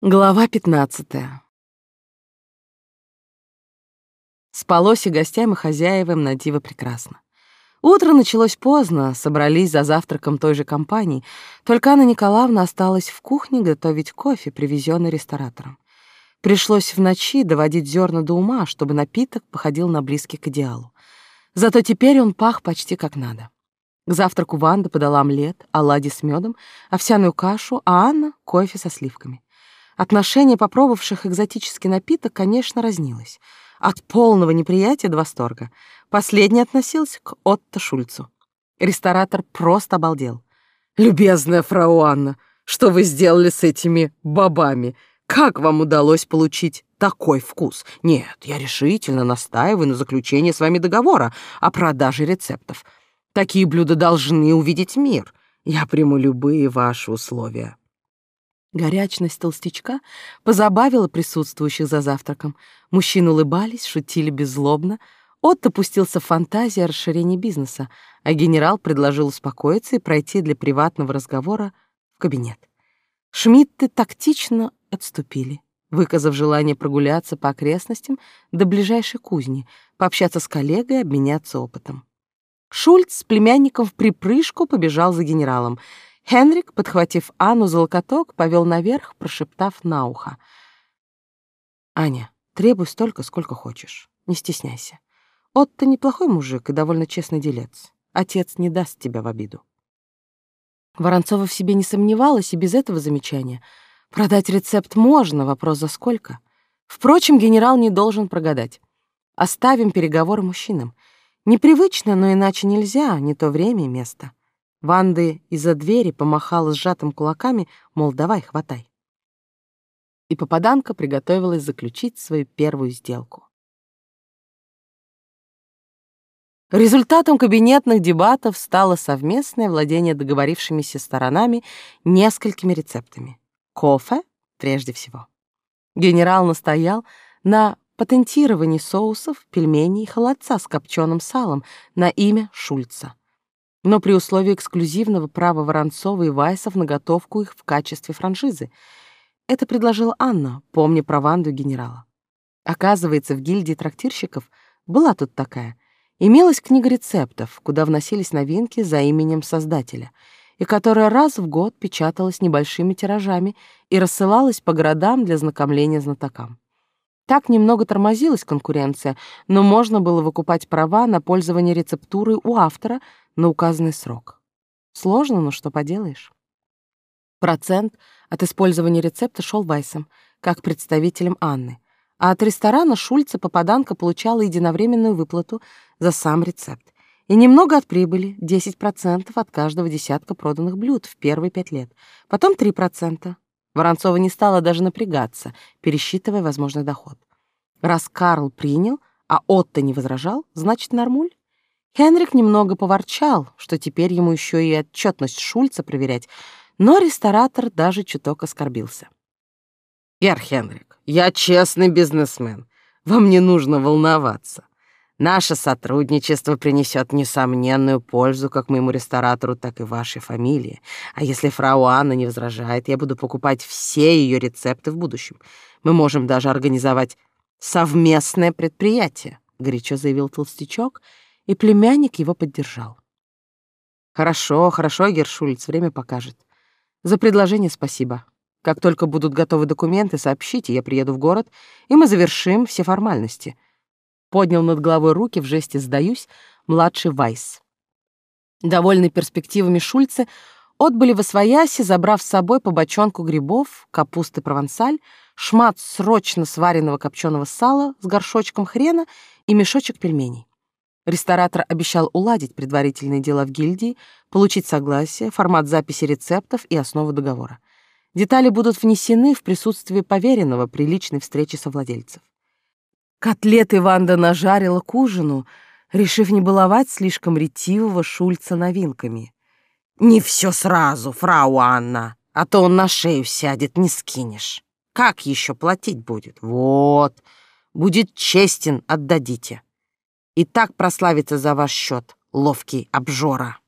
Глава 15. Спалось и гостям, и хозяевам на диво прекрасно. Утро началось поздно, собрались за завтраком той же компании, только Анна Николаевна осталась в кухне готовить кофе, привезенный ресторатором. Пришлось в ночи доводить зерна до ума, чтобы напиток походил на близкий к идеалу. Зато теперь он пах почти как надо. К завтраку Ванда подала омлет, оладьи с медом, овсяную кашу, а Анна — кофе со сливками. Отношение попробовавших экзотический напиток, конечно, разнилось. От полного неприятия до восторга. Последний относился к Отто Шульцу. Ресторатор просто обалдел. «Любезная фрау Анна, что вы сделали с этими бобами? Как вам удалось получить такой вкус? Нет, я решительно настаиваю на заключении с вами договора о продаже рецептов. Такие блюда должны увидеть мир. Я приму любые ваши условия». Горячность толстячка позабавила присутствующих за завтраком. Мужчины улыбались, шутили беззлобно. Отто пустился в фантазии о расширении бизнеса, а генерал предложил успокоиться и пройти для приватного разговора в кабинет. Шмидты тактично отступили, выказав желание прогуляться по окрестностям до ближайшей кузни, пообщаться с коллегой, обменяться опытом. Шульц с племянником в припрыжку побежал за генералом — Хенрик, подхватив Анну за локоток, повел наверх, прошептав на ухо. «Аня, требуй столько, сколько хочешь. Не стесняйся. Отто неплохой мужик и довольно честный делец. Отец не даст тебя в обиду». Воронцова в себе не сомневалась и без этого замечания. Продать рецепт можно, вопрос за сколько. Впрочем, генерал не должен прогадать. Оставим переговоры мужчинам. Непривычно, но иначе нельзя, не то время и место. Ванды из-за двери помахала сжатым кулаками, мол, давай, хватай. И попаданка приготовилась заключить свою первую сделку. Результатом кабинетных дебатов стало совместное владение договорившимися сторонами несколькими рецептами. Кофе прежде всего. Генерал настоял на патентировании соусов, пельменей и холодца с копченым салом на имя Шульца но при условии эксклюзивного права Воронцова и Вайсов на готовку их в качестве франшизы. Это предложила Анна, помня про Ванду генерала. Оказывается, в гильдии трактирщиков была тут такая. Имелась книга рецептов, куда вносились новинки за именем создателя, и которая раз в год печаталась небольшими тиражами и рассылалась по городам для знакомления знатокам. Так немного тормозилась конкуренция, но можно было выкупать права на пользование рецептурой у автора на указанный срок. Сложно, но что поделаешь. Процент от использования рецепта шел Вайсом, как представителем Анны, а от ресторана Шульца попаданка получала единовременную выплату за сам рецепт и немного от прибыли, 10% от каждого десятка проданных блюд в первые пять лет, потом 3%. Воронцова не стала даже напрягаться, пересчитывая возможный доход. Раз Карл принял, а Отто не возражал, значит, нормуль. Хенрик немного поворчал, что теперь ему еще и отчетность Шульца проверять, но ресторатор даже чуток оскорбился. «Гер Хенрик, я честный бизнесмен. Вам не нужно волноваться. Наше сотрудничество принесет несомненную пользу как моему ресторатору, так и вашей фамилии. А если фрау Анна не возражает, я буду покупать все ее рецепты в будущем. Мы можем даже организовать совместное предприятие», — горячо заявил толстячок, и племянник его поддержал. «Хорошо, хорошо, Гершулиц, время покажет. За предложение спасибо. Как только будут готовы документы, сообщите, я приеду в город, и мы завершим все формальности», поднял над головой руки в жесте «сдаюсь» младший Вайс. Довольный перспективами Шульцы отбыли в Освояси, забрав с собой по бочонку грибов, капусты провансаль, шмат срочно сваренного копченого сала с горшочком хрена и мешочек пельменей. Ресторатор обещал уладить предварительные дела в гильдии, получить согласие, формат записи рецептов и основу договора. Детали будут внесены в присутствии поверенного при личной встрече со владельцев. Котлеты Ванда нажарила к ужину, решив не баловать слишком ретивого Шульца новинками. «Не все сразу, фрау Анна, а то он на шею сядет, не скинешь. Как еще платить будет? Вот, будет честен, отдадите. И так прославится за ваш счет, ловкий обжора».